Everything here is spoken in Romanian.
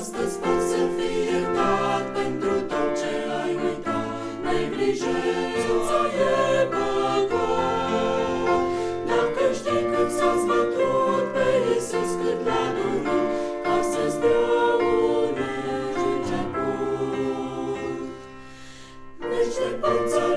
astăzi poți să fii iertat pentru tot ce ai uitat. Neglijența e păcat. Dacă știi cât s-ați bătut pe Iisus, cât l-a ca să-ți dea un început. Nici de părți